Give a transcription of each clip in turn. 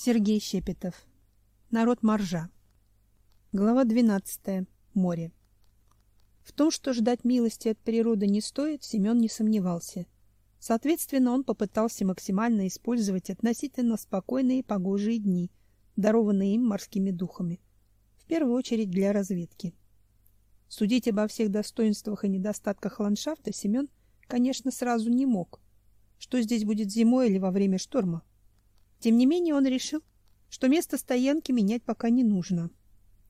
Сергей Щепетов. Народ Маржа. Глава 12. Море. В том, что ждать милости от природы не стоит, Семен не сомневался. Соответственно, он попытался максимально использовать относительно спокойные погожие дни, дарованные им морскими духами, в первую очередь для разведки. Судить обо всех достоинствах и недостатках ландшафта Семен, конечно, сразу не мог. Что здесь будет зимой или во время шторма? Тем не менее, он решил, что место стоянки менять пока не нужно.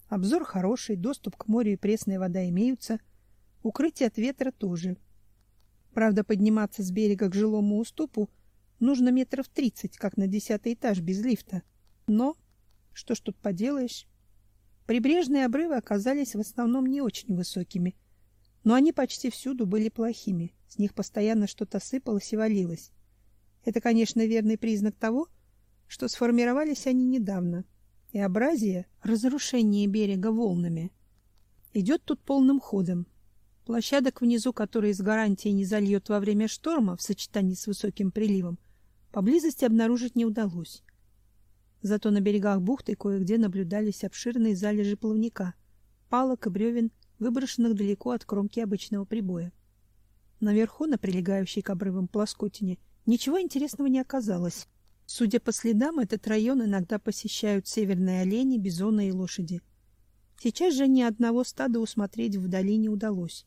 Обзор хороший, доступ к морю и пресная вода имеются, укрытие от ветра тоже. Правда, подниматься с берега к жилому уступу нужно метров тридцать, как на десятый этаж без лифта. Но что ж тут поделаешь? Прибрежные обрывы оказались в основном не очень высокими, но они почти всюду были плохими. С них постоянно что-то сыпалось и валилось. Это, конечно, верный признак того, что сформировались они недавно, и абразия, разрушение берега волнами, идет тут полным ходом. Площадок внизу, которые с гарантией не зальет во время шторма в сочетании с высоким приливом, поблизости обнаружить не удалось. Зато на берегах бухты кое-где наблюдались обширные залежи плавника, палок и бревен, выброшенных далеко от кромки обычного прибоя. Наверху, на прилегающей к обрывам плоскотине, ничего интересного не оказалось. Судя по следам, этот район иногда посещают северные олени, бизоны и лошади. Сейчас же ни одного стада усмотреть вдали не удалось.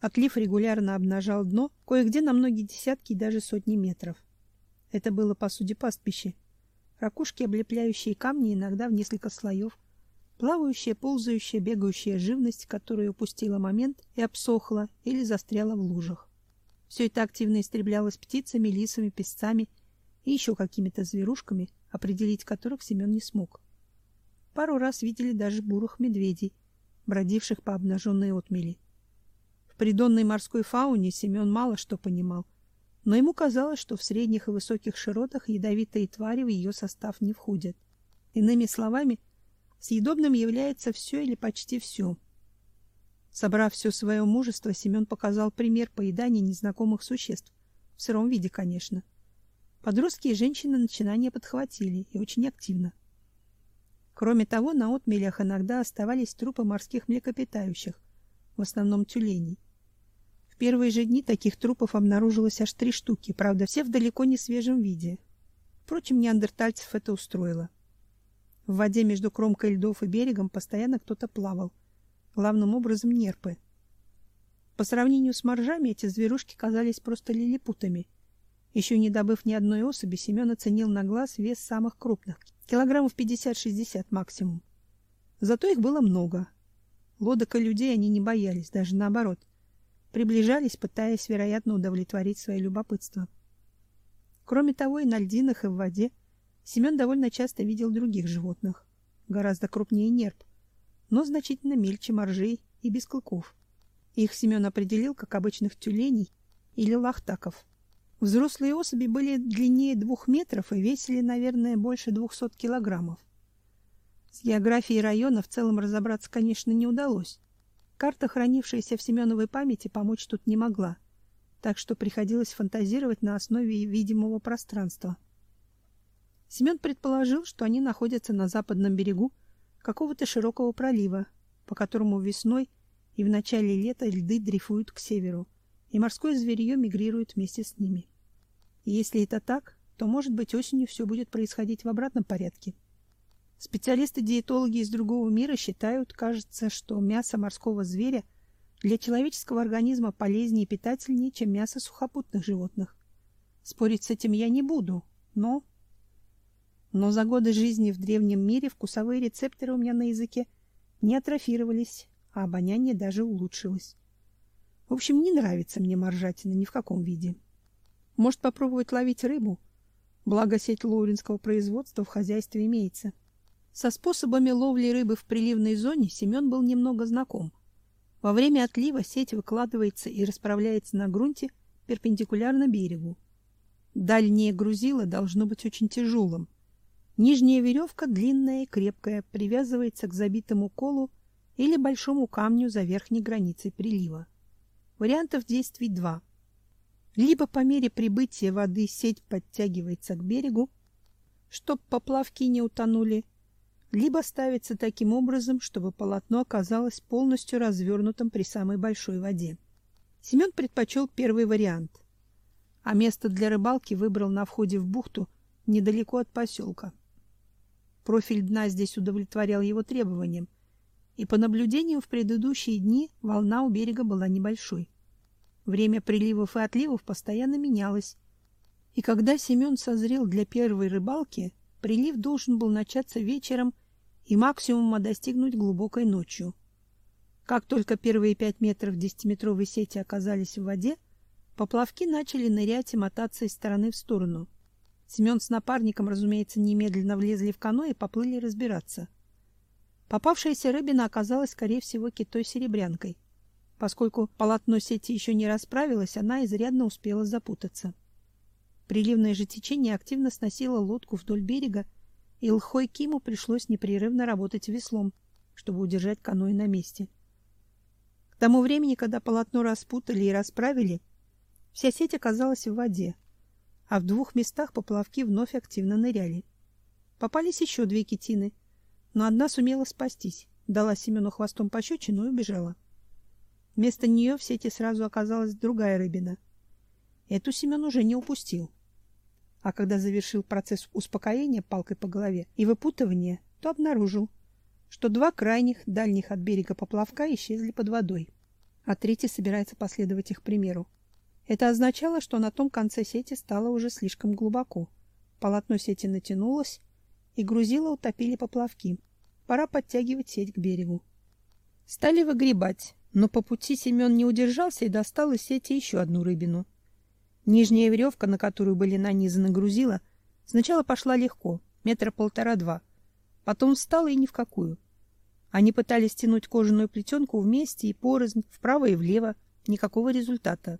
Отлив регулярно обнажал дно, кое-где на многие десятки и даже сотни метров. Это было по сути пастбище. Ракушки, облепляющие камни иногда в несколько слоев, плавающая, ползающая, бегающая живность, которая упустила момент и обсохла или застряла в лужах. Все это активно истреблялось птицами, лисами, песцами и еще какими-то зверушками, определить которых Семен не смог. Пару раз видели даже бурых медведей, бродивших по обнаженной отмели. В придонной морской фауне Семен мало что понимал, но ему казалось, что в средних и высоких широтах ядовитые твари в ее состав не входят. Иными словами, съедобным является все или почти все. Собрав все свое мужество, Семен показал пример поедания незнакомых существ, в сыром виде, конечно. — Подростки и женщины начинание подхватили и очень активно. Кроме того, на отмелях иногда оставались трупы морских млекопитающих, в основном тюленей. В первые же дни таких трупов обнаружилось аж три штуки, правда, все в далеко не свежем виде. Впрочем, неандертальцев это устроило. В воде между кромкой льдов и берегом постоянно кто-то плавал, главным образом нерпы. По сравнению с моржами эти зверушки казались просто лилипутами — еще не добыв ни одной особи, Семен оценил на глаз вес самых крупных килограммов 50-60 максимум. Зато их было много. Лодок и людей они не боялись, даже наоборот. Приближались, пытаясь, вероятно, удовлетворить свое любопытство. Кроме того, и на льдинах, и в воде Семен довольно часто видел других животных, гораздо крупнее нерп, но значительно мельче моржей и без клыков. Их Семен определил как обычных тюленей или лахтаков. Взрослые особи были длиннее двух метров и весили, наверное, больше двухсот килограммов. С географией района в целом разобраться, конечно, не удалось. Карта, хранившаяся в Семеновой памяти, помочь тут не могла, так что приходилось фантазировать на основе видимого пространства. Семен предположил, что они находятся на западном берегу какого-то широкого пролива, по которому весной и в начале лета льды дрейфуют к северу и морское зверье мигрирует вместе с ними. И если это так, то, может быть, осенью все будет происходить в обратном порядке. Специалисты-диетологи из другого мира считают, кажется, что мясо морского зверя для человеческого организма полезнее и питательнее, чем мясо сухопутных животных. Спорить с этим я не буду, но... Но за годы жизни в древнем мире вкусовые рецепторы у меня на языке не атрофировались, а обоняние даже улучшилось. В общем, не нравится мне моржатина ни в каком виде. Может попробовать ловить рыбу? Благо сеть лоуринского производства в хозяйстве имеется. Со способами ловли рыбы в приливной зоне Семен был немного знаком. Во время отлива сеть выкладывается и расправляется на грунте перпендикулярно берегу. Дальнее грузило должно быть очень тяжелым. Нижняя веревка длинная и крепкая, привязывается к забитому колу или большому камню за верхней границей прилива. Вариантов действий два. Либо по мере прибытия воды сеть подтягивается к берегу, чтоб поплавки не утонули, либо ставится таким образом, чтобы полотно оказалось полностью развернутым при самой большой воде. Семен предпочел первый вариант, а место для рыбалки выбрал на входе в бухту недалеко от поселка. Профиль дна здесь удовлетворял его требованиям, и по наблюдениям в предыдущие дни волна у берега была небольшой. Время приливов и отливов постоянно менялось, и когда Семен созрел для первой рыбалки, прилив должен был начаться вечером и максимума достигнуть глубокой ночью. Как только первые пять метров десятиметровой сети оказались в воде, поплавки начали нырять и мотаться из стороны в сторону. Семен с напарником, разумеется, немедленно влезли в каноэ и поплыли разбираться. Попавшаяся рыбина оказалась, скорее всего, китой-серебрянкой. Поскольку полотно сети еще не расправилось, она изрядно успела запутаться. Приливное же течение активно сносило лодку вдоль берега, и Лхой Киму пришлось непрерывно работать веслом, чтобы удержать каноэ на месте. К тому времени, когда полотно распутали и расправили, вся сеть оказалась в воде, а в двух местах поплавки вновь активно ныряли. Попались еще две китины, но одна сумела спастись, дала Семену хвостом пощечину и убежала. Вместо нее в сети сразу оказалась другая рыбина. Эту Семен уже не упустил а когда завершил процесс успокоения палкой по голове и выпутывания, то обнаружил, что два крайних, дальних от берега поплавка исчезли под водой, а третий собирается последовать их примеру. Это означало, что на том конце сети стало уже слишком глубоко. Полотно сети натянулось, и грузило утопили поплавки. Пора подтягивать сеть к берегу. Стали выгребать, но по пути Семен не удержался и достал из сети еще одну рыбину — Нижняя веревка, на которую были нанизаны грузила, сначала пошла легко, метра полтора-два. Потом встала и ни в какую. Они пытались тянуть кожаную плетенку вместе и порознь, вправо и влево. Никакого результата.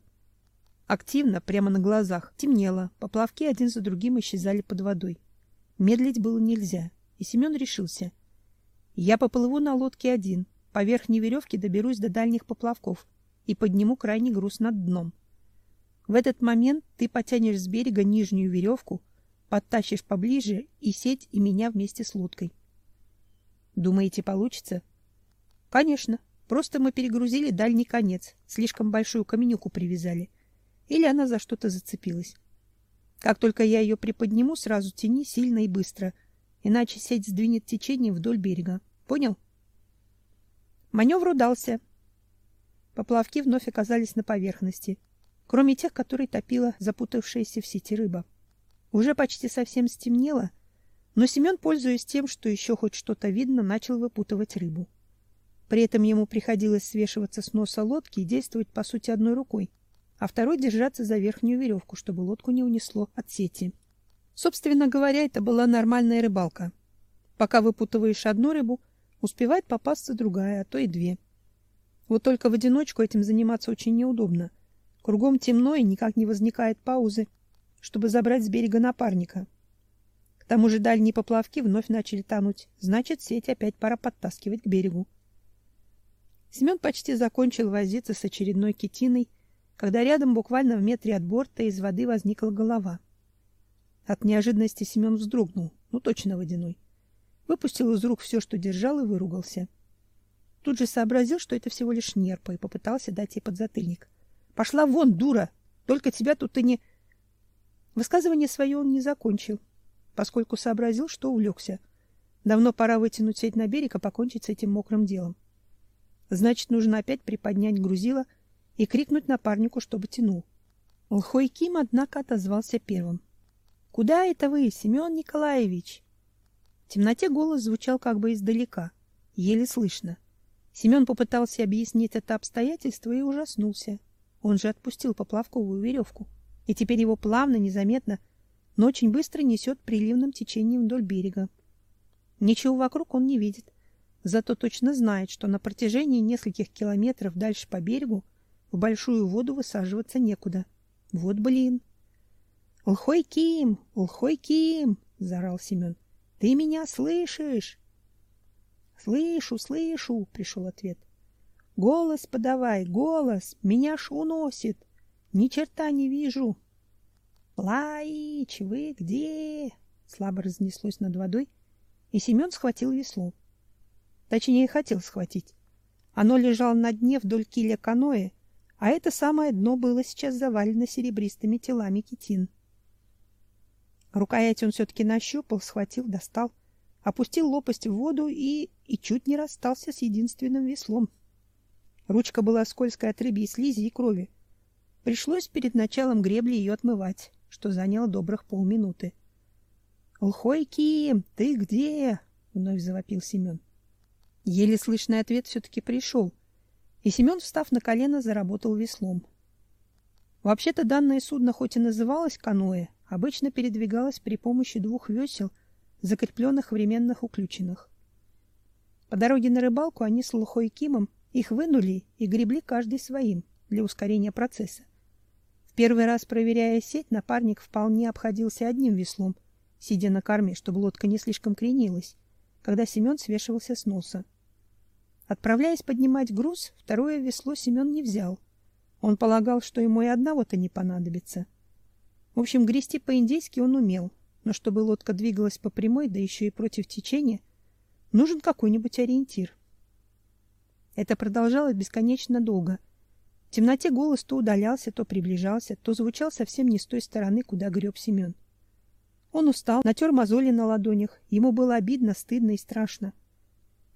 Активно, прямо на глазах, темнело, поплавки один за другим исчезали под водой. Медлить было нельзя, и Семен решился. Я поплыву на лодке один, по верхней веревке доберусь до дальних поплавков и подниму крайний груз над дном. В этот момент ты потянешь с берега нижнюю веревку, подтащишь поближе и сеть, и меня вместе с лодкой. Думаете, получится? Конечно. Просто мы перегрузили дальний конец, слишком большую каменюку привязали. Или она за что-то зацепилась. Как только я ее приподниму, сразу тяни сильно и быстро, иначе сеть сдвинет течение вдоль берега. Понял? Маневр удался. Поплавки вновь оказались на поверхности кроме тех, которые топила запутавшаяся в сети рыба. Уже почти совсем стемнело, но Семен, пользуясь тем, что еще хоть что-то видно, начал выпутывать рыбу. При этом ему приходилось свешиваться с носа лодки и действовать по сути одной рукой, а второй держаться за верхнюю веревку, чтобы лодку не унесло от сети. Собственно говоря, это была нормальная рыбалка. Пока выпутываешь одну рыбу, успевает попасться другая, а то и две. Вот только в одиночку этим заниматься очень неудобно. Кругом темно и никак не возникает паузы, чтобы забрать с берега напарника. К тому же дальние поплавки вновь начали тонуть, значит, сеть опять пора подтаскивать к берегу. Семен почти закончил возиться с очередной китиной, когда рядом, буквально в метре от борта, из воды возникла голова. От неожиданности Семен вздрогнул, ну точно водяной. Выпустил из рук все, что держал, и выругался. Тут же сообразил, что это всего лишь нерпа, и попытался дать ей подзатыльник. Пошла вон, дура. Только тебя тут и не Высказывание свое он не закончил, поскольку сообразил, что увлекся. Давно пора вытянуть сеть на берег и покончить с этим мокрым делом. Значит, нужно опять приподнять грузило и крикнуть напарнику, чтобы тянул. Лхой Ким, однако, отозвался первым. Куда это вы, Семен Николаевич? В темноте голос звучал как бы издалека, еле слышно. Семен попытался объяснить это обстоятельство и ужаснулся. Он же отпустил поплавковую веревку, и теперь его плавно, незаметно, но очень быстро несет приливным течением вдоль берега. Ничего вокруг он не видит, зато точно знает, что на протяжении нескольких километров дальше по берегу в большую воду высаживаться некуда. Вот блин. Улхой Ким, Улхой Ким, заорал Семен. Ты меня слышишь? Слышу, слышу, пришел ответ. Голос подавай, голос, меня ж уносит. Ни черта не вижу. Лаич, вы где? слабо разнеслось над водой, и Семен схватил весло. Точнее, хотел схватить. Оно лежало на дне вдоль киля каноэ, а это самое дно было сейчас завалено серебристыми телами китин. Рукоять он все-таки нащупал, схватил, достал, опустил лопасть в воду и... и чуть не расстался с единственным веслом. Ручка была скользкая от рыбьей слизи и крови. Пришлось перед началом гребли ее отмывать, что заняло добрых полминуты. — Лхой ты где? — вновь завопил Семен. Еле слышный ответ все-таки пришел, и Семен, встав на колено, заработал веслом. Вообще-то данное судно хоть и называлось каноэ, обычно передвигалось при помощи двух весел, закрепленных временных уключенных. По дороге на рыбалку они с Лухой Кимом их вынули и гребли каждый своим для ускорения процесса. В первый раз, проверяя сеть, напарник вполне обходился одним веслом, сидя на корме, чтобы лодка не слишком кренилась, когда Семен свешивался с носа. Отправляясь поднимать груз, второе весло Семен не взял. Он полагал, что ему и одного-то не понадобится. В общем, грести по-индейски он умел, но чтобы лодка двигалась по прямой, да еще и против течения, нужен какой-нибудь ориентир. Это продолжалось бесконечно долго. В темноте голос то удалялся, то приближался, то звучал совсем не с той стороны, куда греб Семен. Он устал, натер мозоли на ладонях. Ему было обидно, стыдно и страшно.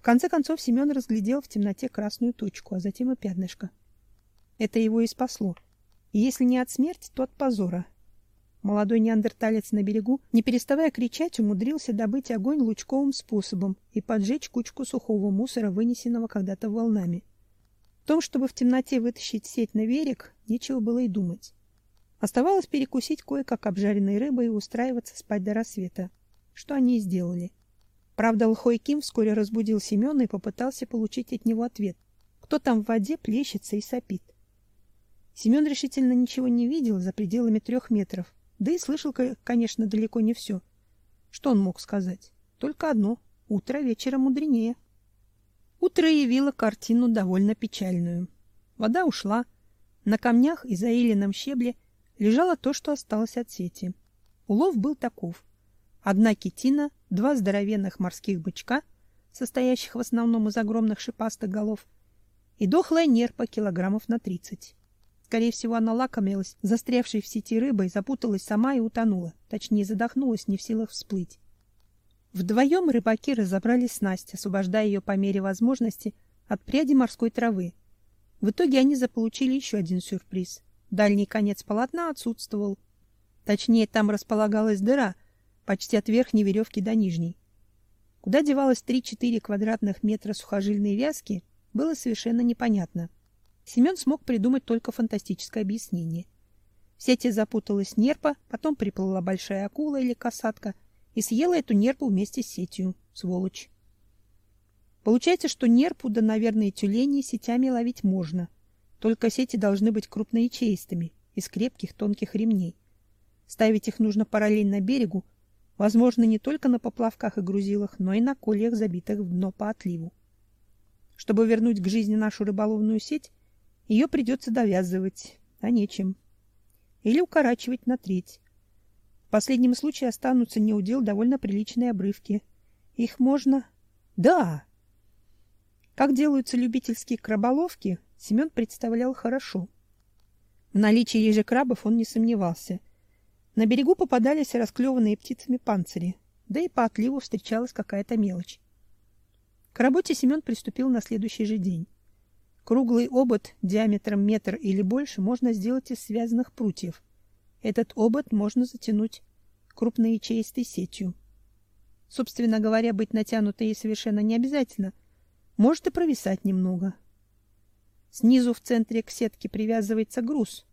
В конце концов Семен разглядел в темноте красную точку, а затем и пятнышко. Это его и спасло. И если не от смерти, то от позора. Молодой неандерталец на берегу, не переставая кричать, умудрился добыть огонь лучковым способом и поджечь кучку сухого мусора, вынесенного когда-то волнами. В том, чтобы в темноте вытащить сеть на берег, нечего было и думать. Оставалось перекусить кое-как обжаренной рыбой и устраиваться спать до рассвета, что они и сделали. Правда, Лхой Ким вскоре разбудил Семена и попытался получить от него ответ. Кто там в воде плещется и сопит? Семен решительно ничего не видел за пределами трех метров, да и слышал, конечно, далеко не все. Что он мог сказать? Только одно — утро вечера мудренее. Утро явило картину довольно печальную. Вода ушла. На камнях и заиленном щебле лежало то, что осталось от сети. Улов был таков. Одна китина, два здоровенных морских бычка, состоящих в основном из огромных шипастых голов, и дохлая нерпа килограммов на тридцать. Скорее всего, она лакомилась застрявшей в сети рыбой, запуталась сама и утонула, точнее задохнулась, не в силах всплыть. Вдвоем рыбаки разобрали снасть, освобождая ее по мере возможности от пряди морской травы. В итоге они заполучили еще один сюрприз. Дальний конец полотна отсутствовал. Точнее, там располагалась дыра, почти от верхней веревки до нижней. Куда девалось 3-4 квадратных метра сухожильной вязки, было совершенно непонятно. — Семен смог придумать только фантастическое объяснение. В сети запуталась нерпа, потом приплыла большая акула или касатка и съела эту нерпу вместе с сетью. Сволочь. Получается, что нерпу, да, наверное, тюлени сетями ловить можно. Только сети должны быть крупноячеистыми, из крепких тонких ремней. Ставить их нужно параллельно берегу, возможно, не только на поплавках и грузилах, но и на кольях, забитых в дно по отливу. Чтобы вернуть к жизни нашу рыболовную сеть, ее придется довязывать, а нечем. Или укорачивать на треть. В последнем случае останутся неудел довольно приличные обрывки. Их можно... Да! Как делаются любительские краболовки, Семен представлял хорошо. В наличии ежекрабов он не сомневался. На берегу попадались расклеванные птицами панцири, да и по отливу встречалась какая-то мелочь. К работе Семен приступил на следующий же день. Круглый обод диаметром метр или больше можно сделать из связанных прутьев. Этот обод можно затянуть крупной ячеистой сетью. Собственно говоря, быть натянутой ей совершенно не обязательно. Может и провисать немного. Снизу в центре к сетке привязывается груз.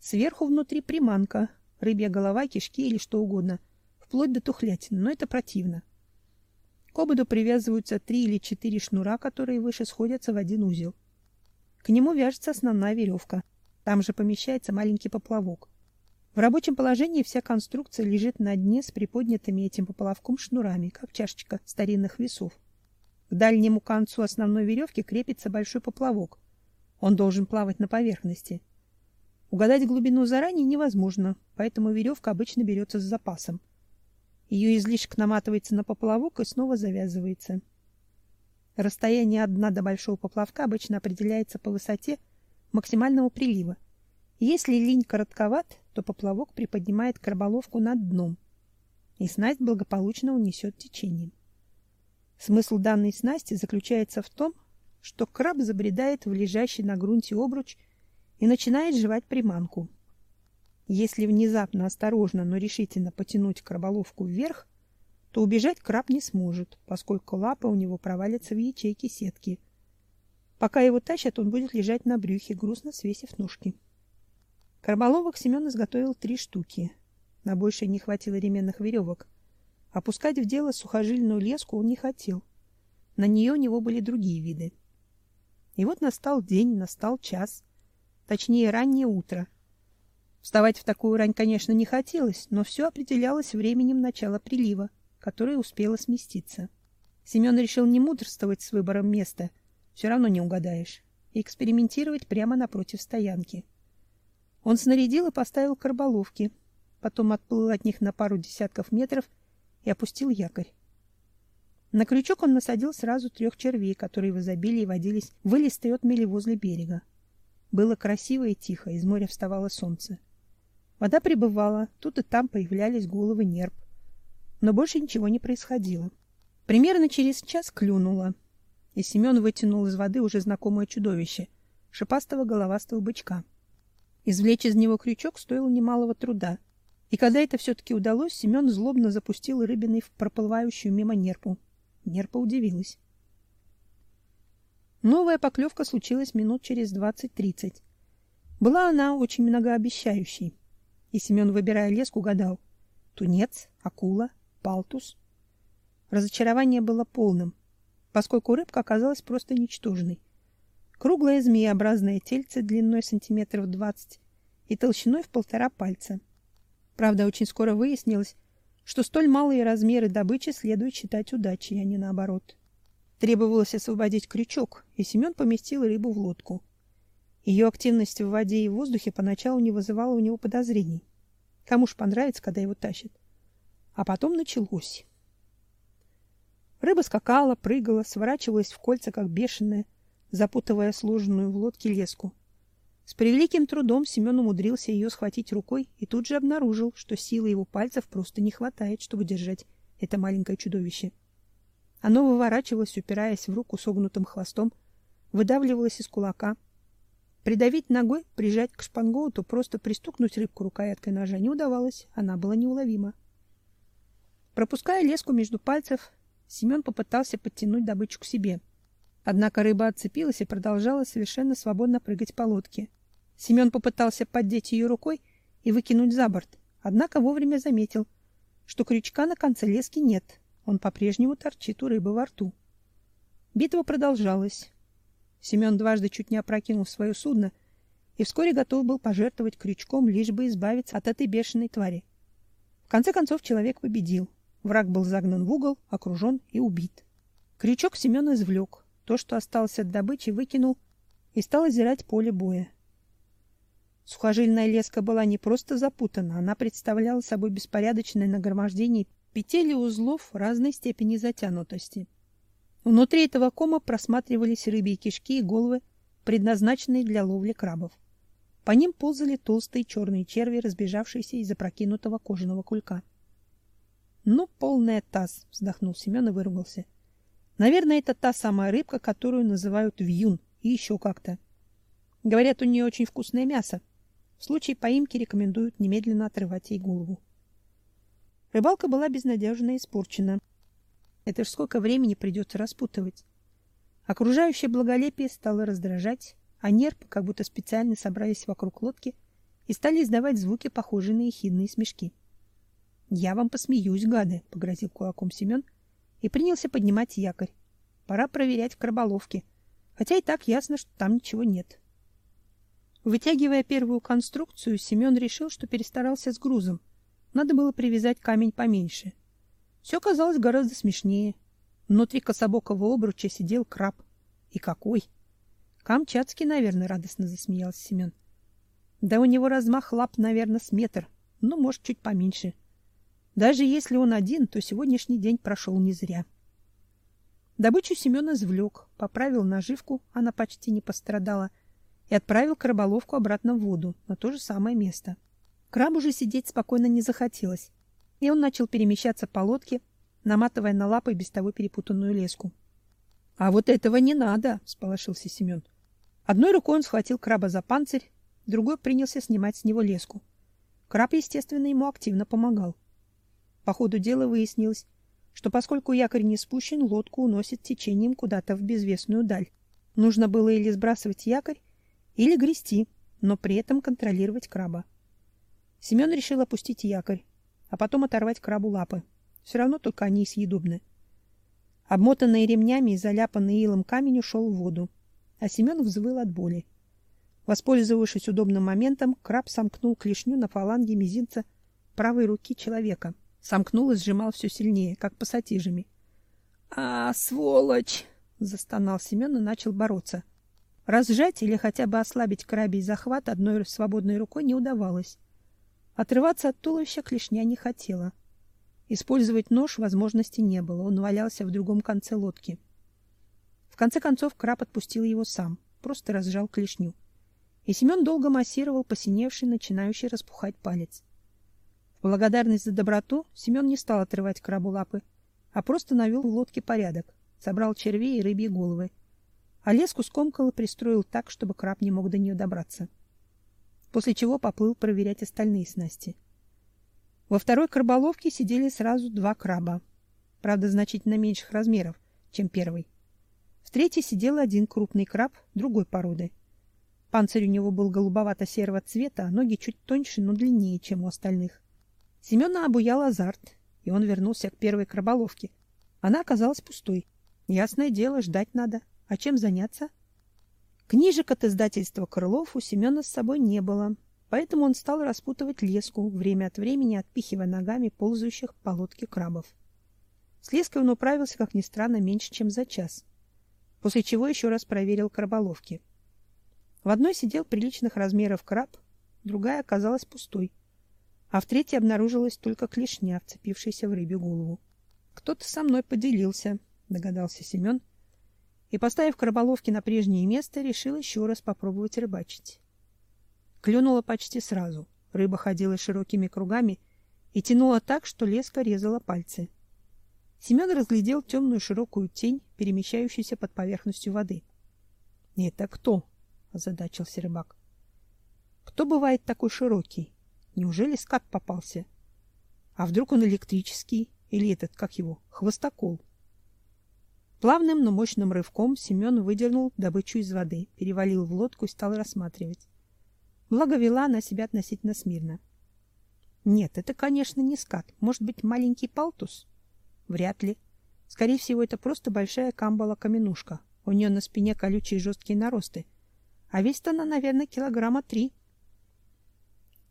Сверху внутри приманка, рыбья голова, кишки или что угодно, вплоть до тухлятины, но это противно. К ободу привязываются три или четыре шнура, которые выше сходятся в один узел. К нему вяжется основная веревка. Там же помещается маленький поплавок. В рабочем положении вся конструкция лежит на дне с приподнятыми этим поплавком шнурами, как чашечка старинных весов. К дальнему концу основной веревки крепится большой поплавок. Он должен плавать на поверхности. Угадать глубину заранее невозможно, поэтому веревка обычно берется с запасом. Ее излишек наматывается на поплавок и снова завязывается. Расстояние от дна до большого поплавка обычно определяется по высоте максимального прилива. Если линь коротковат, то поплавок приподнимает краболовку над дном, и снасть благополучно унесет течением. Смысл данной снасти заключается в том, что краб забредает в лежащий на грунте обруч и начинает жевать приманку. Если внезапно, осторожно, но решительно потянуть краболовку вверх, то убежать краб не сможет, поскольку лапы у него провалятся в ячейки сетки. Пока его тащат, он будет лежать на брюхе, грустно свесив ножки. Краболовок Семен изготовил три штуки. На больше не хватило ременных веревок. Опускать в дело сухожильную леску он не хотел. На нее у него были другие виды. И вот настал день, настал час. Точнее, раннее утро. Вставать в такую рань, конечно, не хотелось, но все определялось временем начала прилива, которое успело сместиться. Семен решил не мудрствовать с выбором места, все равно не угадаешь, и экспериментировать прямо напротив стоянки. Он снарядил и поставил карболовки, потом отплыл от них на пару десятков метров и опустил якорь. На крючок он насадил сразу трех червей, которые в изобилии водились в илистой отмели возле берега. Было красиво и тихо, из моря вставало солнце. Вода прибывала, тут и там появлялись головы нерп. Но больше ничего не происходило. Примерно через час клюнуло, и Семен вытянул из воды уже знакомое чудовище — шипастого головастого бычка — Извлечь из него крючок стоило немалого труда. И когда это все-таки удалось, Семен злобно запустил рыбиной в проплывающую мимо нерпу. Нерпа удивилась. Новая поклевка случилась минут через двадцать-тридцать. Была она очень многообещающей. И Семен, выбирая леску, гадал. Тунец, акула, палтус. Разочарование было полным, поскольку рыбка оказалась просто ничтожной. Круглое змееобразное тельце длиной сантиметров двадцать и толщиной в полтора пальца. Правда, очень скоро выяснилось, что столь малые размеры добычи следует считать удачей, а не наоборот. Требовалось освободить крючок, и Семен поместил рыбу в лодку. Ее активность в воде и в воздухе поначалу не вызывала у него подозрений. Кому ж понравится, когда его тащат? А потом началось. Рыба скакала, прыгала, сворачивалась в кольца, как бешеная, запутывая сложенную в лодке леску. С превеликим трудом Семен умудрился ее схватить рукой и тут же обнаружил, что силы его пальцев просто не хватает, чтобы держать это маленькое чудовище. Оно выворачивалось, упираясь в руку согнутым хвостом, выдавливалось из кулака. Придавить ногой, прижать к шпангоуту, просто пристукнуть рыбку рукояткой ножа не удавалось, она была неуловима. Пропуская леску между пальцев, Семен попытался подтянуть добычу к себе — Однако рыба отцепилась и продолжала совершенно свободно прыгать по лодке. Семен попытался поддеть ее рукой и выкинуть за борт, однако вовремя заметил, что крючка на конце лески нет. Он по-прежнему торчит у рыбы во рту. Битва продолжалась. Семен дважды чуть не опрокинул свое судно и вскоре готов был пожертвовать крючком, лишь бы избавиться от этой бешеной твари. В конце концов человек победил. Враг был загнан в угол, окружен и убит. Крючок Семен извлек. То, что осталось от добычи, выкинул и стал озирать поле боя. Сухожильная леска была не просто запутана, она представляла собой беспорядочное нагромождение петель и узлов разной степени затянутости. Внутри этого кома просматривались рыбьи кишки и головы, предназначенные для ловли крабов. По ним ползали толстые черные черви, разбежавшиеся из опрокинутого кожаного кулька. «Ну, полная таз!» — вздохнул Семен и выругался. Наверное, это та самая рыбка, которую называют вьюн, и еще как-то. Говорят, у нее очень вкусное мясо. В случае поимки рекомендуют немедленно отрывать ей голову. Рыбалка была безнадежно испорчена. Это ж сколько времени придется распутывать. Окружающее благолепие стало раздражать, а нерпы как будто специально собрались вокруг лодки и стали издавать звуки, похожие на ехидные смешки. "Я вам посмеюсь, гады", погрозил кулаком Семен и принялся поднимать якорь. Пора проверять в краболовке, хотя и так ясно, что там ничего нет. Вытягивая первую конструкцию, Семен решил, что перестарался с грузом. Надо было привязать камень поменьше. Все казалось гораздо смешнее. Внутри кособокого обруча сидел краб. И какой! Камчатский, наверное, радостно засмеялся Семен. Да у него размах лап, наверное, с метр, ну, может, чуть поменьше. Даже если он один, то сегодняшний день прошел не зря. Добычу Семен извлек, поправил наживку, она почти не пострадала, и отправил краболовку обратно в воду, на то же самое место. Крабу же сидеть спокойно не захотелось, и он начал перемещаться по лодке, наматывая на лапы без того перепутанную леску. — А вот этого не надо, — сполошился Семен. Одной рукой он схватил краба за панцирь, другой принялся снимать с него леску. Краб, естественно, ему активно помогал. По ходу дела выяснилось, что поскольку якорь не спущен, лодку уносит течением куда-то в безвестную даль. Нужно было или сбрасывать якорь, или грести, но при этом контролировать краба. Семен решил опустить якорь, а потом оторвать крабу лапы. Все равно только они съедобны. Обмотанный ремнями и заляпанный илом камень ушел в воду, а Семен взвыл от боли. Воспользовавшись удобным моментом, краб сомкнул клешню на фаланге мизинца правой руки человека — Сомкнул и сжимал все сильнее, как пассатижами. А, сволочь, застонал Семен и начал бороться. Разжать или хотя бы ослабить крабий захват одной свободной рукой не удавалось. Отрываться от туловища клешня не хотела. Использовать нож возможности не было, он валялся в другом конце лодки. В конце концов краб отпустил его сам, просто разжал клешню. И Семен долго массировал посиневший, начинающий распухать палец благодарность за доброту Семен не стал отрывать крабу лапы, а просто навел в лодке порядок, собрал червей и рыбьи головы. А леску скомкал и пристроил так, чтобы краб не мог до нее добраться. После чего поплыл проверять остальные снасти. Во второй краболовке сидели сразу два краба, правда, значительно меньших размеров, чем первый. В третьей сидел один крупный краб другой породы. Панцирь у него был голубовато-серого цвета, а ноги чуть тоньше, но длиннее, чем у остальных. Семена обуял азарт, и он вернулся к первой краболовке. Она оказалась пустой. Ясное дело, ждать надо. А чем заняться? Книжек от издательства Крылов у Семена с собой не было, поэтому он стал распутывать леску, время от времени отпихивая ногами ползающих по лодке крабов. С леской он управился, как ни странно, меньше, чем за час. После чего еще раз проверил краболовки. В одной сидел приличных размеров краб, другая оказалась пустой а в третьей обнаружилась только клешня, вцепившаяся в рыбью голову. Кто-то со мной поделился, догадался Семен, и, поставив краболовки на прежнее место, решил еще раз попробовать рыбачить. Клюнуло почти сразу. Рыба ходила широкими кругами и тянула так, что леска резала пальцы. Семен разглядел темную широкую тень, перемещающуюся под поверхностью воды. "Это кто?" озадачился рыбак. "Кто бывает такой широкий?" Неужели скат попался? А вдруг он электрический или этот, как его, хвостокол? Плавным, но мощным рывком Семен выдернул добычу из воды, перевалил в лодку и стал рассматривать. Благо вела она себя относительно смирно. Нет, это, конечно, не скат. Может быть, маленький палтус? Вряд ли. Скорее всего, это просто большая камбала-каменушка. У нее на спине колючие жесткие наросты. А весит она, наверное, килограмма три.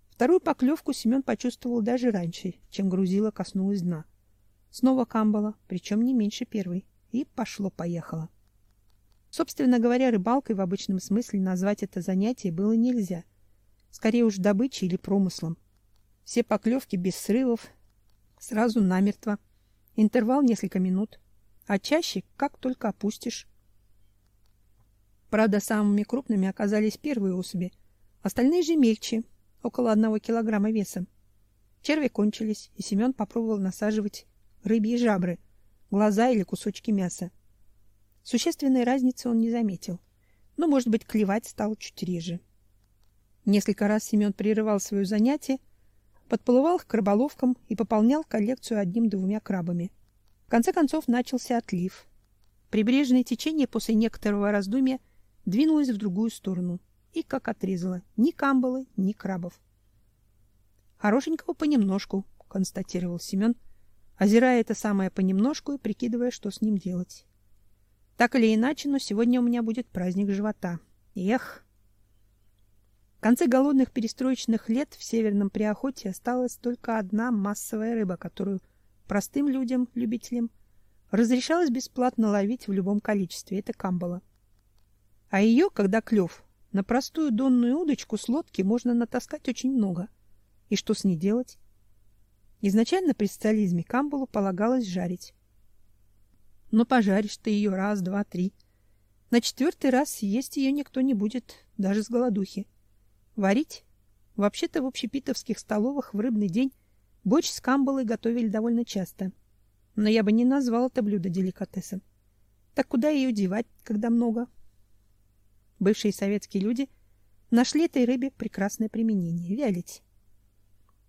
Вторую поклевку Семен почувствовал даже раньше, чем грузила коснулась дна. Снова камбала, причем не меньше первой, и пошло-поехало. Собственно говоря, рыбалкой в обычном смысле назвать это занятие было нельзя. Скорее уж добычей или промыслом. Все поклевки без срывов, сразу намертво. Интервал несколько минут, а чаще как только опустишь. Правда, самыми крупными оказались первые особи, остальные же мельче, около одного килограмма весом. Черви кончились, и Семен попробовал насаживать рыбьи жабры, глаза или кусочки мяса. Существенной разницы он не заметил, но, может быть, клевать стал чуть реже. Несколько раз Семен прерывал свое занятие, подплывал к краболовкам и пополнял коллекцию одним-двумя крабами. В конце концов начался отлив. Прибрежное течение после некоторого раздумья двинулось в другую сторону — и как отрезала. Ни камбалы, ни крабов. Хорошенького понемножку, констатировал Семен, озирая это самое понемножку и прикидывая, что с ним делать. Так или иначе, но сегодня у меня будет праздник живота. Эх. В конце голодных перестроечных лет в Северном Приохоте осталась только одна массовая рыба, которую простым людям, любителям, разрешалось бесплатно ловить в любом количестве это камбала. А ее, когда клев на простую донную удочку с лодки можно натаскать очень много. И что с ней делать? Изначально при социализме камбалу полагалось жарить. Но пожаришь ты ее раз, два, три. На четвертый раз есть ее никто не будет, даже с голодухи. Варить? Вообще-то в общепитовских столовых в рыбный день борщ с камбалой готовили довольно часто. Но я бы не назвал это блюдо деликатесом. Так куда ее девать, когда много? Бывшие советские люди нашли этой рыбе прекрасное применение вялить.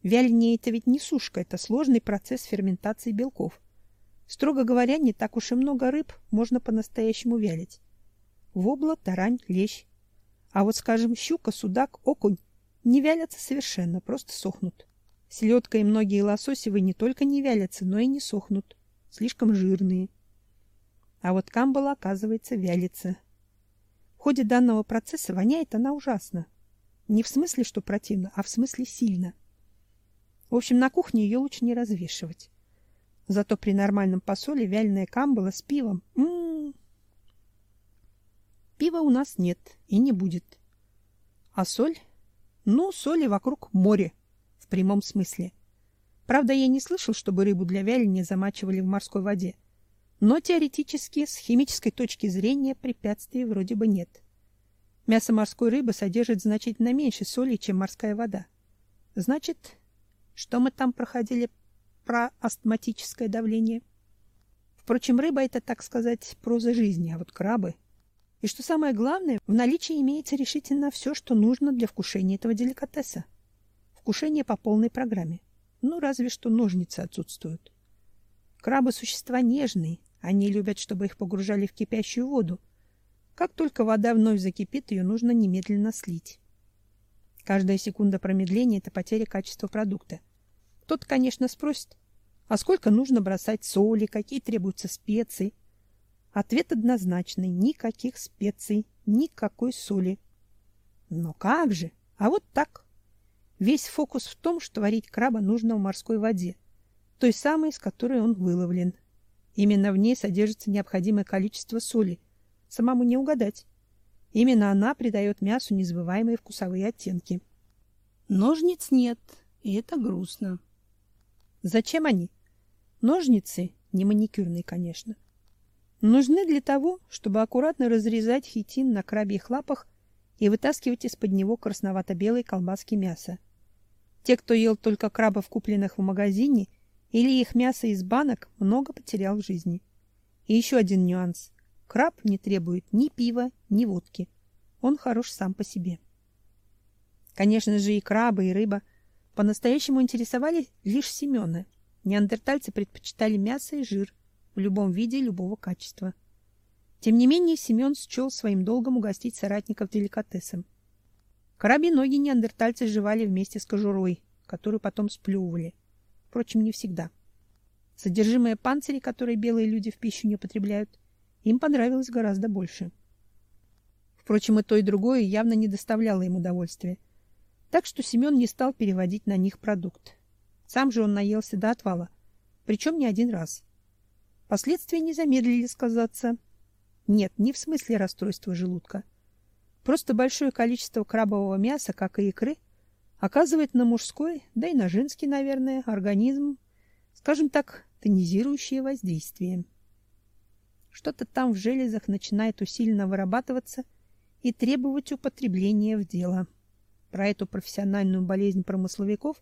Вяление это ведь не сушка, это сложный процесс ферментации белков. Строго говоря, не так уж и много рыб можно по-настоящему вялить. Вобла, тарань, лещ. А вот, скажем, щука, судак, окунь не вялятся совершенно, просто сохнут. Селедка и многие лососевые не только не вялятся, но и не сохнут. Слишком жирные. А вот камбала, оказывается, вялится. В ходе данного процесса воняет она ужасно. Не в смысле, что противно, а в смысле сильно. В общем, на кухне ее лучше не развешивать. Зато при нормальном посоле вяленая камбала с пивом. М -м -м. Пива у нас нет и не будет. А соль? Ну, соли вокруг море, в прямом смысле. Правда, я не слышал, чтобы рыбу для вяления замачивали в морской воде. Но теоретически, с химической точки зрения, препятствий вроде бы нет. Мясо морской рыбы содержит значительно меньше соли, чем морская вода. Значит, что мы там проходили про астматическое давление? Впрочем, рыба это, так сказать, проза жизни, а вот крабы... И что самое главное, в наличии имеется решительно все, что нужно для вкушения этого деликатеса. Вкушение по полной программе. Ну, разве что ножницы отсутствуют. Крабы – существа нежные, они любят, чтобы их погружали в кипящую воду. Как только вода вновь закипит, ее нужно немедленно слить. Каждая секунда промедления – это потеря качества продукта. Кто-то, конечно, спросит, а сколько нужно бросать соли, какие требуются специи? Ответ однозначный – никаких специй, никакой соли. Но как же? А вот так. Весь фокус в том, что варить краба нужно в морской воде, той самой, с которой он выловлен – Именно в ней содержится необходимое количество соли. Самому не угадать. Именно она придает мясу незабываемые вкусовые оттенки. Ножниц нет, и это грустно. Зачем они? Ножницы, не маникюрные, конечно, нужны для того, чтобы аккуратно разрезать хитин на крабьих лапах и вытаскивать из-под него красновато-белые колбаски мяса. Те, кто ел только крабов, купленных в магазине, или их мясо из банок много потерял в жизни. И еще один нюанс. Краб не требует ни пива, ни водки. Он хорош сам по себе. Конечно же, и крабы, и рыба по-настоящему интересовали лишь Семена. Неандертальцы предпочитали мясо и жир в любом виде любого качества. Тем не менее, Семен счел своим долгом угостить соратников деликатесом. Краби ноги неандертальцы жевали вместе с кожурой, которую потом сплевывали. Впрочем, не всегда. Содержимое панцирей, которые белые люди в пищу не употребляют, им понравилось гораздо больше. Впрочем, и то, и другое явно не доставляло им удовольствия. Так что Семен не стал переводить на них продукт. Сам же он наелся до отвала, причем не один раз. Последствия не замедлили сказаться. Нет, не в смысле расстройства желудка. Просто большое количество крабового мяса, как и икры, оказывает на мужской, да и на женский, наверное, организм, скажем так, тонизирующее воздействие. Что-то там в железах начинает усиленно вырабатываться и требовать употребления в дело. Про эту профессиональную болезнь промысловиков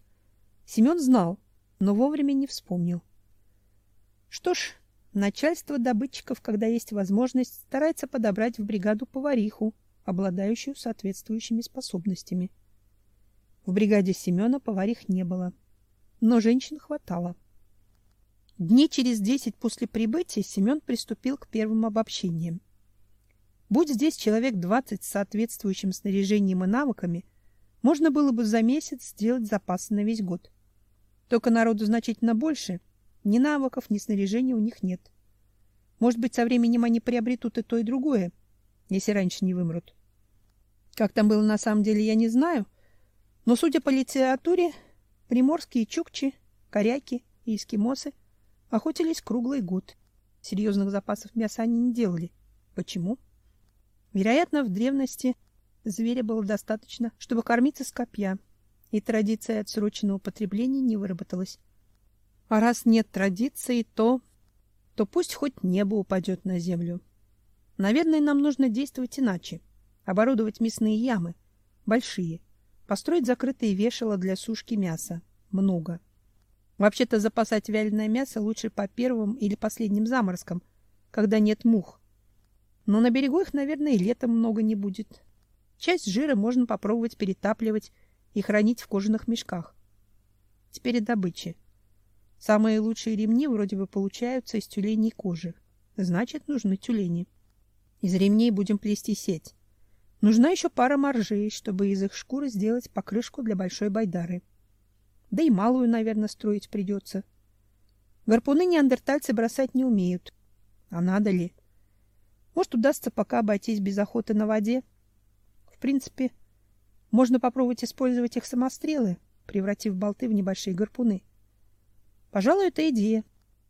Семен знал, но вовремя не вспомнил. Что ж, начальство добытчиков, когда есть возможность, старается подобрать в бригаду повариху, обладающую соответствующими способностями. В бригаде Семена поварих не было, но женщин хватало. Дней через десять после прибытия Семен приступил к первым обобщениям. Будь здесь человек двадцать с соответствующим снаряжением и навыками, можно было бы за месяц сделать запасы на весь год. Только народу значительно больше, ни навыков, ни снаряжения у них нет. Может быть, со временем они приобретут и то, и другое, если раньше не вымрут. Как там было на самом деле, я не знаю, но, судя по литературе, приморские чукчи, коряки и эскимосы охотились круглый год. Серьезных запасов мяса они не делали. Почему? Вероятно, в древности зверя было достаточно, чтобы кормиться с копья, и традиция отсроченного потребления не выработалась. А раз нет традиции, то... то пусть хоть небо упадет на землю. Наверное, нам нужно действовать иначе. Оборудовать мясные ямы. Большие. Построить закрытые вешала для сушки мяса. Много. Вообще-то запасать вяленое мясо лучше по первым или последним заморозкам, когда нет мух. Но на берегу их, наверное, и летом много не будет. Часть жира можно попробовать перетапливать и хранить в кожаных мешках. Теперь и добычи. Самые лучшие ремни вроде бы получаются из тюленей кожи. Значит, нужны тюлени. Из ремней будем плести сеть. Нужна еще пара моржей, чтобы из их шкуры сделать покрышку для большой байдары. Да и малую, наверное, строить придется. Гарпуны неандертальцы бросать не умеют. А надо ли? Может, удастся пока обойтись без охоты на воде. В принципе, можно попробовать использовать их самострелы, превратив болты в небольшие гарпуны. Пожалуй, это идея.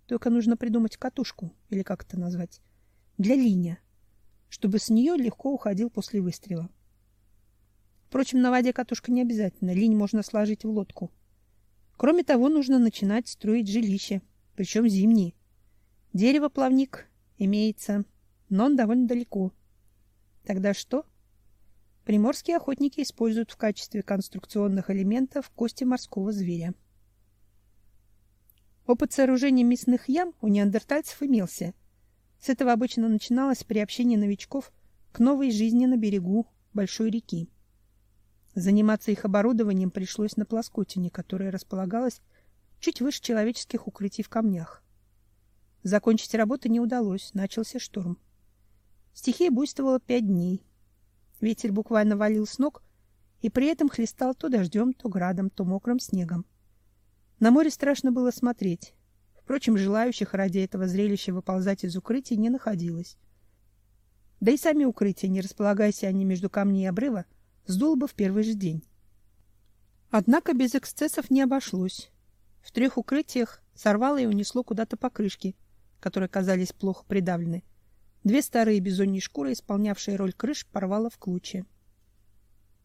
Только нужно придумать катушку, или как это назвать, для линия, чтобы с нее легко уходил после выстрела. Впрочем, на воде катушка не обязательно, линь можно сложить в лодку. Кроме того, нужно начинать строить жилище, причем зимние. Дерево-плавник имеется, но он довольно далеко. Тогда что? Приморские охотники используют в качестве конструкционных элементов кости морского зверя. Опыт сооружения мясных ям у неандертальцев имелся. С этого обычно начиналось приобщение новичков к новой жизни на берегу большой реки. Заниматься их оборудованием пришлось на плоскотине, которая располагалась чуть выше человеческих укрытий в камнях. Закончить работы не удалось, начался шторм. Стихия буйствовала пять дней. Ветер буквально валил с ног и при этом хлестал то дождем, то градом, то мокрым снегом. На море страшно было смотреть. Впрочем, желающих ради этого зрелища выползать из укрытий не находилось. Да и сами укрытия, не располагаясь они между камней и обрыва, сдул бы в первый же день. Однако без эксцессов не обошлось. В трех укрытиях сорвало и унесло куда-то покрышки, которые казались плохо придавлены. Две старые бизоньи шкуры, исполнявшие роль крыш, порвало в клочья.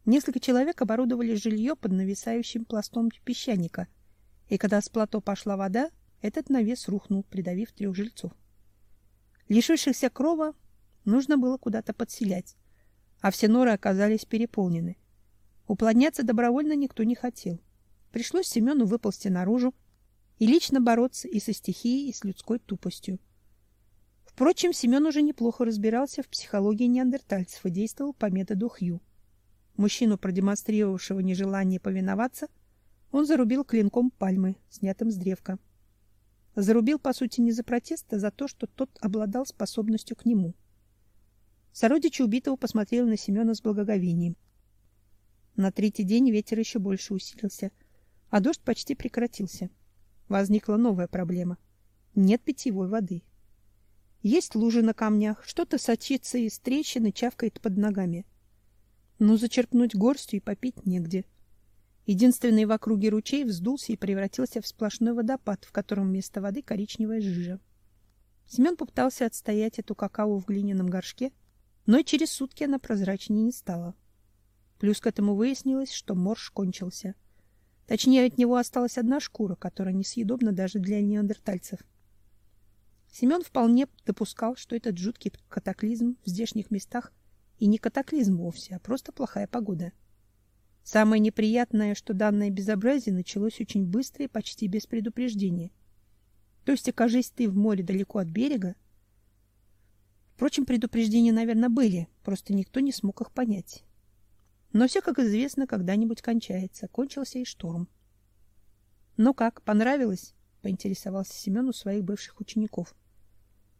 Несколько человек оборудовали жилье под нависающим пластом песчаника, и когда с плато пошла вода, этот навес рухнул, придавив трех жильцов. Лишившихся крова нужно было куда-то подселять а все норы оказались переполнены. Уплотняться добровольно никто не хотел. Пришлось Семену выползти наружу и лично бороться и со стихией, и с людской тупостью. Впрочем, Семен уже неплохо разбирался в психологии неандертальцев и действовал по методу Хью. Мужчину, продемонстрировавшего нежелание повиноваться, он зарубил клинком пальмы, снятым с древка. Зарубил, по сути, не за протест, а за то, что тот обладал способностью к нему — Сородичи убитого посмотрели на Семена с благоговением. На третий день ветер еще больше усилился, а дождь почти прекратился. Возникла новая проблема. Нет питьевой воды. Есть лужи на камнях, что-то сочится из трещин и чавкает под ногами. Но зачерпнуть горстью и попить негде. Единственный в округе ручей вздулся и превратился в сплошной водопад, в котором вместо воды коричневая жижа. Семен попытался отстоять эту какао в глиняном горшке, но и через сутки она прозрачнее не стала. Плюс к этому выяснилось, что морж кончился. Точнее, от него осталась одна шкура, которая несъедобна даже для неандертальцев. Семен вполне допускал, что этот жуткий катаклизм в здешних местах и не катаклизм вовсе, а просто плохая погода. Самое неприятное, что данное безобразие началось очень быстро и почти без предупреждения. То есть, окажись ты в море далеко от берега, Впрочем, предупреждения, наверное, были, просто никто не смог их понять. Но все, как известно, когда-нибудь кончается. Кончился и шторм. «Ну как, понравилось?» — поинтересовался Семен у своих бывших учеников.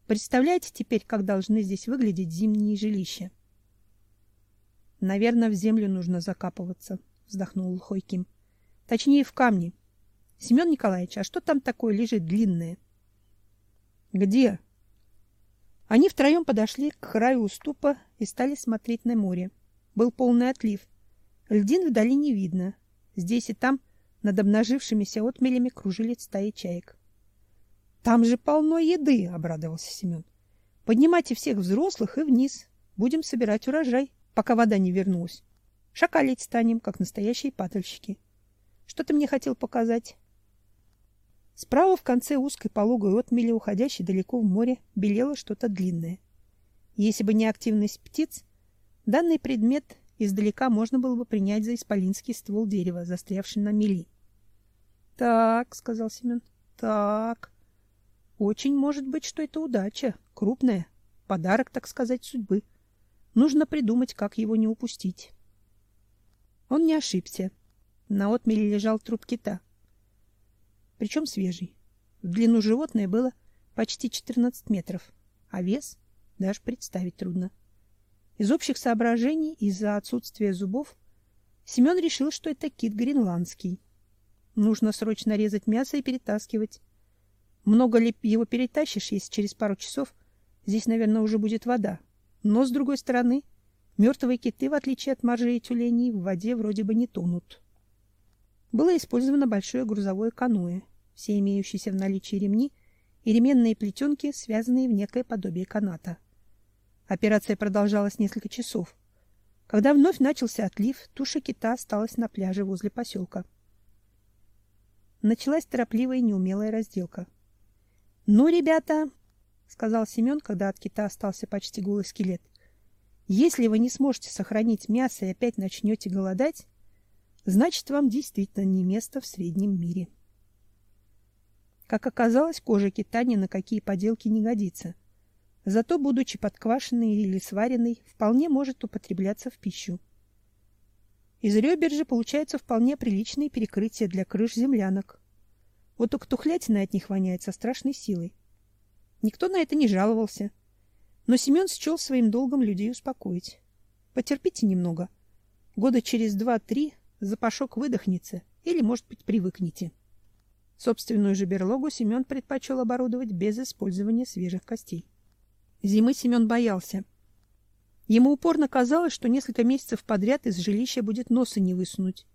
«Представляете теперь, как должны здесь выглядеть зимние жилища?» «Наверное, в землю нужно закапываться», — вздохнул Лухой Ким. «Точнее, в камни. Семен Николаевич, а что там такое лежит длинное?» «Где?» Они втроем подошли к краю уступа и стали смотреть на море. Был полный отлив. Льдин вдали не видно. Здесь и там над обнажившимися отмелями кружили стаи чаек. Там же полно еды, обрадовался Семен. Поднимайте всех взрослых и вниз. Будем собирать урожай, пока вода не вернулась. Шакалить станем, как настоящие падальщики. Что ты мне хотел показать? Справа в конце узкой пологой отмели, уходящей далеко в море, белело что-то длинное. Если бы не активность птиц, данный предмет издалека можно было бы принять за исполинский ствол дерева, застрявший на мели. Так, сказал Семен. Так. Очень может быть, что это удача, крупная, подарок, так сказать, судьбы. Нужно придумать, как его не упустить. Он не ошибся. На отмеле лежал труп кита. Причем свежий. В длину животное было почти 14 метров, а вес даже представить трудно. Из общих соображений, из-за отсутствия зубов, Семен решил, что это кит гренландский. Нужно срочно резать мясо и перетаскивать. Много ли его перетащишь, если через пару часов здесь, наверное, уже будет вода? Но, с другой стороны, мертвые киты, в отличие от моржей и тюленей, в воде вроде бы не тонут. Было использовано большое грузовое каноэ, все имеющиеся в наличии ремни и ременные плетенки, связанные в некое подобие каната. Операция продолжалась несколько часов. Когда вновь начался отлив, туша кита осталась на пляже возле поселка. Началась торопливая и неумелая разделка. "Ну, ребята", сказал Семен, когда от кита остался почти голый скелет. "Если вы не сможете сохранить мясо и опять начнете голодать, значит, вам действительно не место в среднем мире". Как оказалось, кожа кита ни на какие поделки не годится. Зато, будучи подквашенной или сваренной, вполне может употребляться в пищу. Из ребер же получаются вполне приличные перекрытия для крыш землянок. Вот только тухлятина от них воняет со страшной силой. Никто на это не жаловался. Но Семен счел своим долгом людей успокоить. Потерпите немного. Года через два-три запашок выдохнется или, может быть, привыкнете. Собственную же берлогу Семен предпочел оборудовать без использования свежих костей. Зимы Семен боялся. Ему упорно казалось, что несколько месяцев подряд из жилища будет носа не высунуть.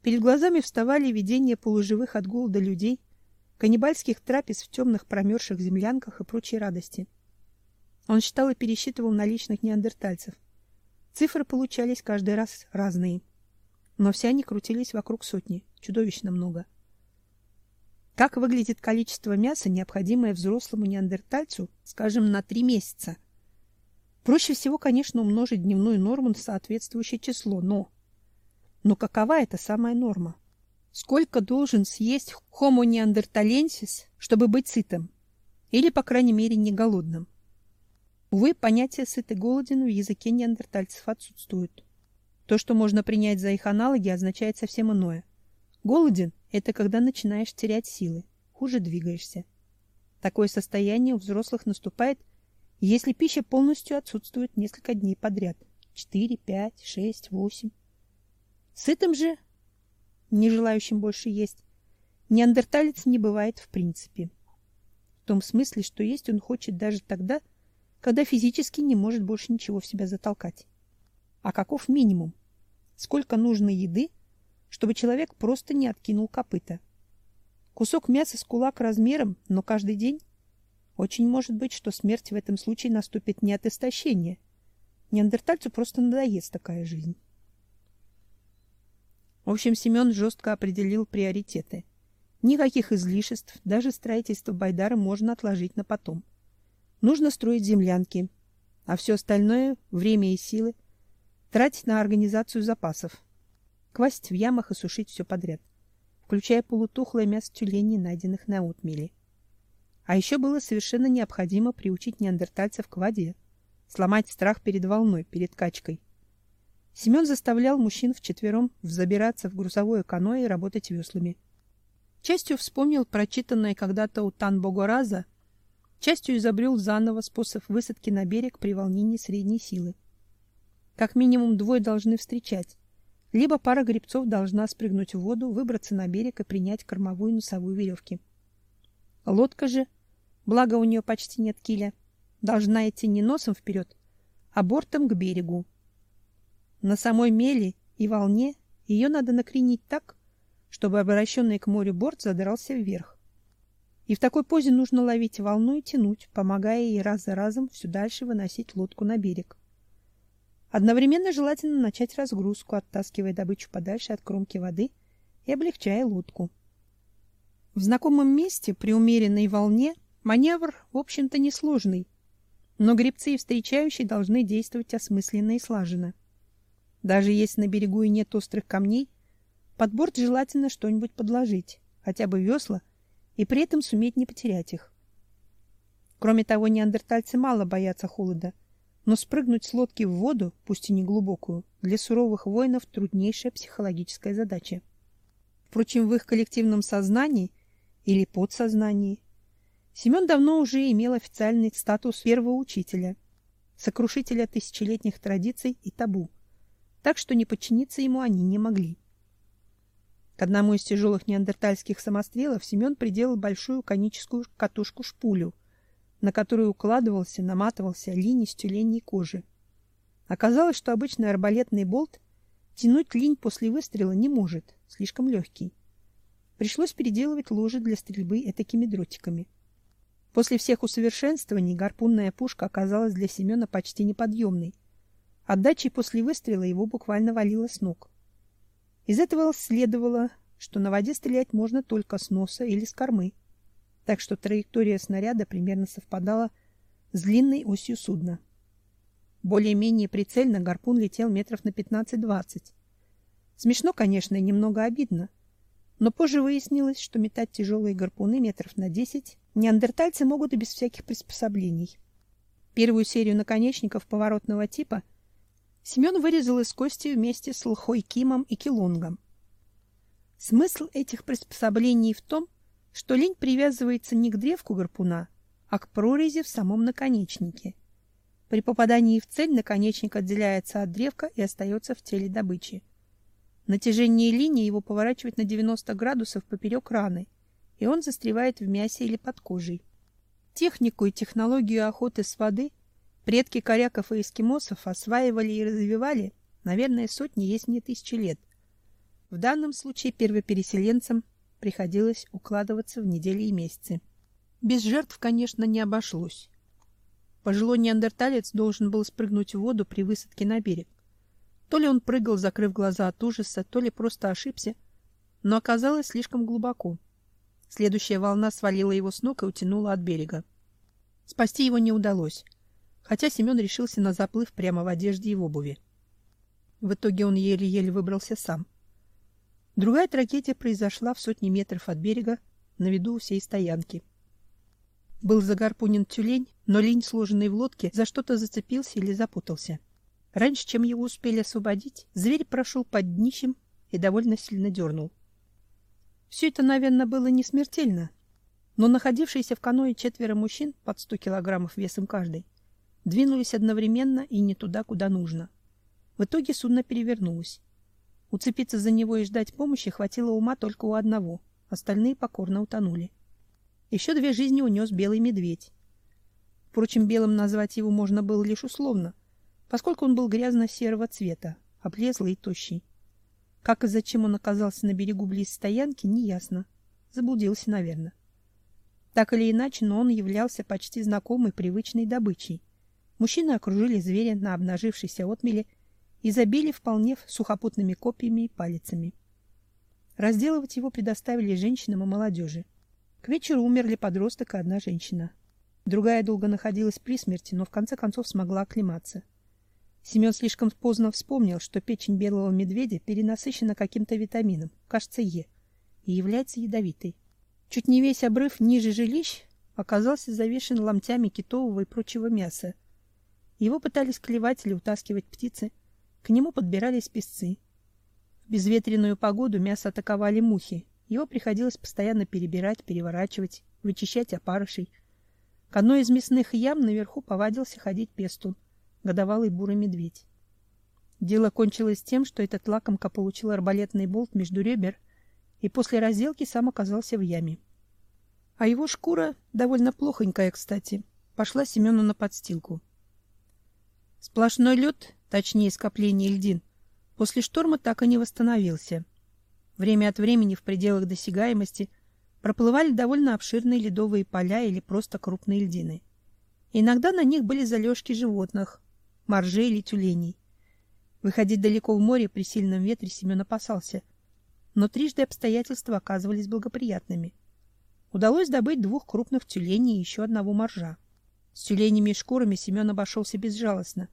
Перед глазами вставали видения полуживых от голода людей, каннибальских трапез в темных промерзших землянках и прочей радости. Он считал и пересчитывал наличных неандертальцев. Цифры получались каждый раз разные, но все они крутились вокруг сотни, чудовищно много. Как выглядит количество мяса, необходимое взрослому неандертальцу, скажем, на три месяца? Проще всего, конечно, умножить дневную норму на соответствующее число, но но какова эта самая норма? Сколько должен съесть Homo neanderthalensis, чтобы быть сытым, или, по крайней мере, не голодным? Увы, понятие сытый голоден в языке неандертальцев отсутствует. То, что можно принять за их аналоги, означает совсем иное. Голоден это когда начинаешь терять силы, хуже двигаешься. Такое состояние у взрослых наступает, если пища полностью отсутствует несколько дней подряд. 4, 5, 6, 8. Сытым же, не желающим больше есть, неандерталец не бывает в принципе. В том смысле, что есть он хочет даже тогда, когда физически не может больше ничего в себя затолкать. А каков минимум? Сколько нужно еды, чтобы человек просто не откинул копыта. Кусок мяса с кулак размером, но каждый день очень может быть, что смерть в этом случае наступит не от истощения. Неандертальцу просто надоест такая жизнь. В общем, Семен жестко определил приоритеты. Никаких излишеств, даже строительство Байдара можно отложить на потом. Нужно строить землянки, а все остальное время и силы тратить на организацию запасов квасить в ямах и сушить все подряд, включая полутухлое мясо тюленей, найденных на отмеле. А еще было совершенно необходимо приучить неандертальцев к воде, сломать страх перед волной, перед качкой. Семен заставлял мужчин вчетвером взобираться в грузовое каноэ и работать веслами. Частью вспомнил прочитанное когда-то у Тан-Богораза, частью изобрел заново способ высадки на берег при волнении средней силы. Как минимум двое должны встречать, либо пара гребцов должна спрыгнуть в воду, выбраться на берег и принять кормовую и носовую веревки. Лодка же, благо у нее почти нет киля, должна идти не носом вперед, а бортом к берегу. На самой мели и волне ее надо накренить так, чтобы обращенный к морю борт задрался вверх. И в такой позе нужно ловить волну и тянуть, помогая ей раз за разом все дальше выносить лодку на берег. Одновременно желательно начать разгрузку, оттаскивая добычу подальше от кромки воды и облегчая лодку. В знакомом месте при умеренной волне маневр, в общем-то, несложный, но гребцы и встречающие должны действовать осмысленно и слаженно. Даже если на берегу и нет острых камней, под борт желательно что-нибудь подложить, хотя бы весла, и при этом суметь не потерять их. Кроме того, неандертальцы мало боятся холода, но спрыгнуть с лодки в воду, пусть и не глубокую, для суровых воинов труднейшая психологическая задача. Впрочем, в их коллективном сознании или подсознании Семен давно уже имел официальный статус первого учителя, сокрушителя тысячелетних традиций и табу, так что не подчиниться ему они не могли. К одному из тяжелых неандертальских самострелов Семен приделал большую коническую катушку-шпулю, на которую укладывался, наматывался линь из тюленей кожи. Оказалось, что обычный арбалетный болт тянуть линь после выстрела не может, слишком легкий. Пришлось переделывать ложе для стрельбы этакими дротиками. После всех усовершенствований гарпунная пушка оказалась для Семена почти неподъемной. Отдачей после выстрела его буквально валило с ног. Из этого следовало, что на воде стрелять можно только с носа или с кормы так что траектория снаряда примерно совпадала с длинной осью судна. Более-менее прицельно гарпун летел метров на 15-20. Смешно, конечно, и немного обидно, но позже выяснилось, что метать тяжелые гарпуны метров на 10 неандертальцы могут и без всяких приспособлений. Первую серию наконечников поворотного типа Семен вырезал из кости вместе с лхой кимом и килонгом. Смысл этих приспособлений в том, что линь привязывается не к древку гарпуна, а к прорези в самом наконечнике. При попадании в цель наконечник отделяется от древка и остается в теле добычи. Натяжение линии его поворачивает на 90 градусов поперек раны, и он застревает в мясе или под кожей. Технику и технологию охоты с воды предки коряков и эскимосов осваивали и развивали, наверное, сотни, если не тысячи лет. В данном случае первопереселенцам приходилось укладываться в недели и месяцы. Без жертв, конечно, не обошлось. Пожилой неандерталец должен был спрыгнуть в воду при высадке на берег. То ли он прыгал, закрыв глаза от ужаса, то ли просто ошибся, но оказалось слишком глубоко. Следующая волна свалила его с ног и утянула от берега. Спасти его не удалось, хотя Семен решился на заплыв прямо в одежде и в обуви. В итоге он еле-еле выбрался сам. Другая трагедия произошла в сотне метров от берега, на виду у всей стоянки. Был загарпунен тюлень, но линь, сложенный в лодке, за что-то зацепился или запутался. Раньше, чем его успели освободить, зверь прошел под днищем и довольно сильно дернул. Все это, наверное, было не смертельно, но находившиеся в каное четверо мужчин под сто килограммов весом каждый двинулись одновременно и не туда, куда нужно. В итоге судно перевернулось. Уцепиться за него и ждать помощи хватило ума только у одного, остальные покорно утонули. Еще две жизни унес белый медведь. Впрочем, белым назвать его можно было лишь условно, поскольку он был грязно-серого цвета, облезлый и тощий. Как и зачем он оказался на берегу близ стоянки, неясно. Заблудился, наверное. Так или иначе, но он являлся почти знакомой привычной добычей. Мужчины окружили зверя на обнажившейся отмеле и забили вполне сухопутными копьями и палицами. Разделывать его предоставили женщинам и молодежи. К вечеру умерли подросток и одна женщина. Другая долго находилась при смерти, но в конце концов смогла оклематься. Семен слишком поздно вспомнил, что печень белого медведя перенасыщена каким-то витамином, кажется, Е, и является ядовитой. Чуть не весь обрыв ниже жилищ оказался завешен ломтями китового и прочего мяса. Его пытались клевать или утаскивать птицы, к нему подбирались песцы. В безветренную погоду мясо атаковали мухи. Его приходилось постоянно перебирать, переворачивать, вычищать опарышей. К одной из мясных ям наверху повадился ходить пестун, годовалый бурый медведь. Дело кончилось тем, что этот лакомка получил арбалетный болт между ребер и после разделки сам оказался в яме. А его шкура, довольно плохонькая, кстати, пошла Семену на подстилку. Сплошной лед точнее скопление льдин, после шторма так и не восстановился. Время от времени в пределах досягаемости проплывали довольно обширные ледовые поля или просто крупные льдины. Иногда на них были залежки животных, моржей или тюленей. Выходить далеко в море при сильном ветре Семен опасался, но трижды обстоятельства оказывались благоприятными. удалось добыть двух крупных тюленей и еще одного моржа. С тюленями и шкурами Семен обошелся безжалостно.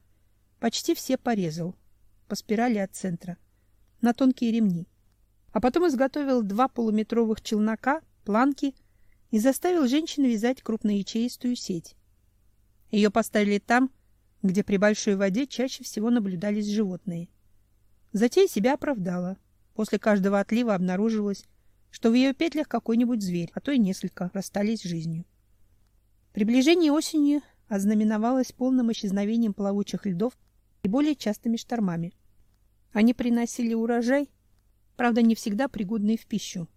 Почти все порезал. По спирали от центра. На тонкие ремни. А потом изготовил два полуметровых челнока, планки и заставил женщину вязать крупноячеистую сеть. Ее поставили там, где при большой воде чаще всего наблюдались животные. Затея себя оправдала. После каждого отлива обнаружилось, что в ее петлях какой-нибудь зверь, а то и несколько, расстались с жизнью. Приближение осени ознаменовалось полным исчезновением плавучих льдов и более частыми штормами. Они приносили урожай, правда, не всегда пригодный в пищу.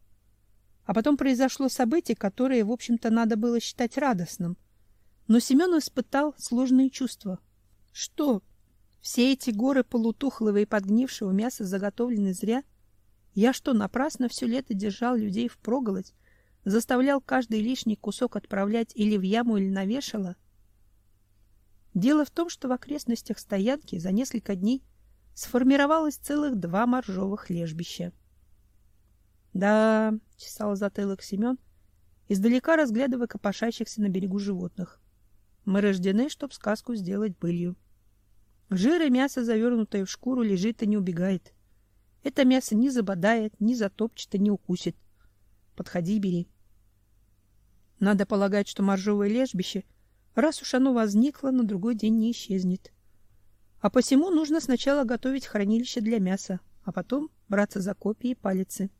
А потом произошло событие, которое, в общем-то, надо было считать радостным. Но Семен испытал сложные чувства. Что? Все эти горы полутухлого и подгнившего мяса заготовлены зря? Я что, напрасно все лето держал людей в проголодь, заставлял каждый лишний кусок отправлять или в яму, или на вешало? Дело в том, что в окрестностях стоянки за несколько дней сформировалось целых два моржовых лежбища. Да, чесал затылок Семен, издалека разглядывая копошащихся на берегу животных. Мы рождены, чтоб сказку сделать былью. Жир и мясо, завернутое в шкуру, лежит и не убегает. Это мясо не забодает, не затопчет и не укусит. Подходи, бери. Надо полагать, что моржовое лежбище, раз уж оно возникло, на другой день не исчезнет. А посему нужно сначала готовить хранилище для мяса, а потом браться за копья и палицы.